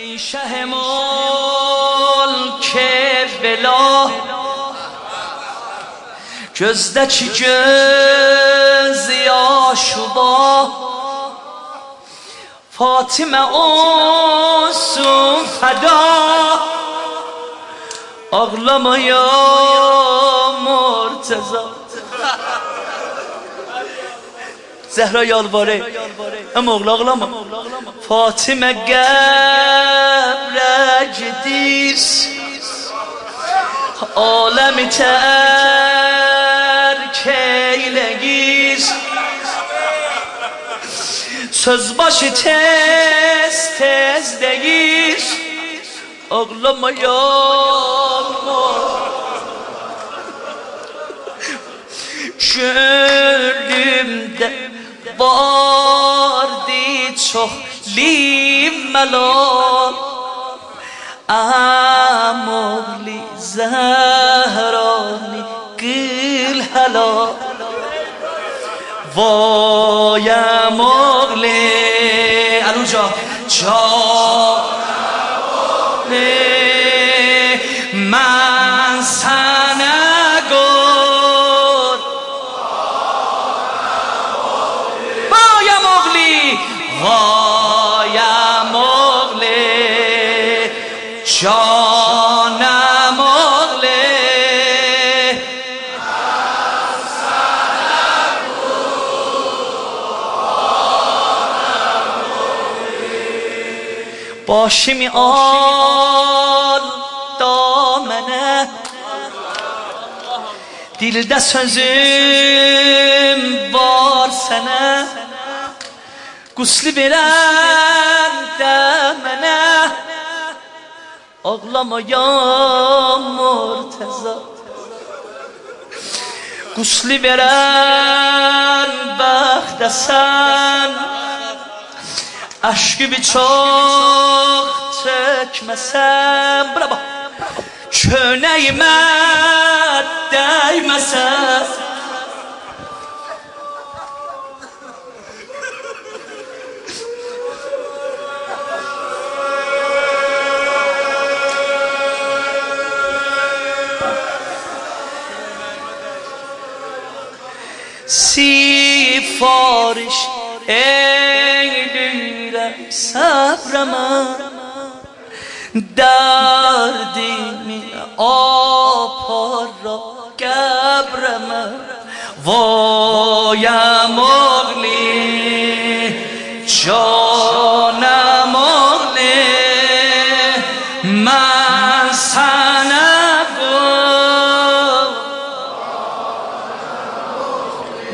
ای شه مول که بلا جزده چی جزی آشوبا فاطمه او سفدا اغلمه یا مرتزا زهرا یالواره. ام اغلاق لما فاطمه گبر جدیس عالم ترکی لگیس. سوز باشی تز تز دگیس. اغلاق لما یالواره بار دی چو لی ملو. آمولی زهرانی کل حلو و یا مغلی علو جا. جا. جانم دل الله سنحو الله مویی پشم اول تو من ا دیل دس بار سنه. قصلی میرا انت من Ağlama ya Murteza Qusli verən bəxtəsən Aşkı bir çox çəkməsən Bura bax Çönəyimə er dəyməsən سیفارش ای بیرم سبرم دردی می آپار را گبرم وایم اغلیم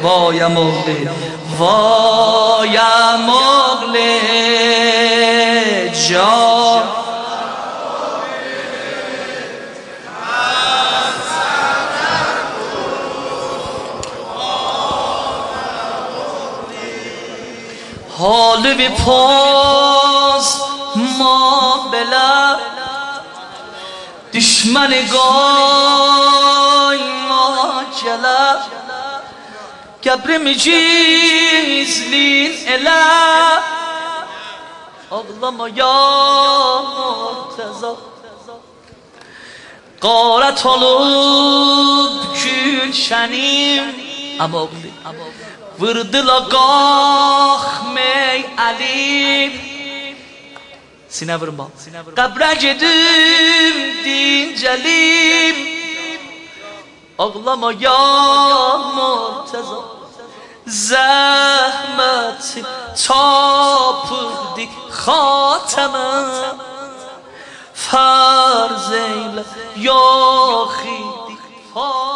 Vayəm oğli وای مغل جا. حال بی پاس ما بلا. دشمن گای ما جلا Gizlin elə Ağlama ya Murteza Qarət olub gülşənim Əmoğli Vırdıla qalxmey əlim Sinə vurma Qəbrə gedim dincəlim Ağlama ya زحمت تا پردی خاتم. فرزیل یا خیدی خاتم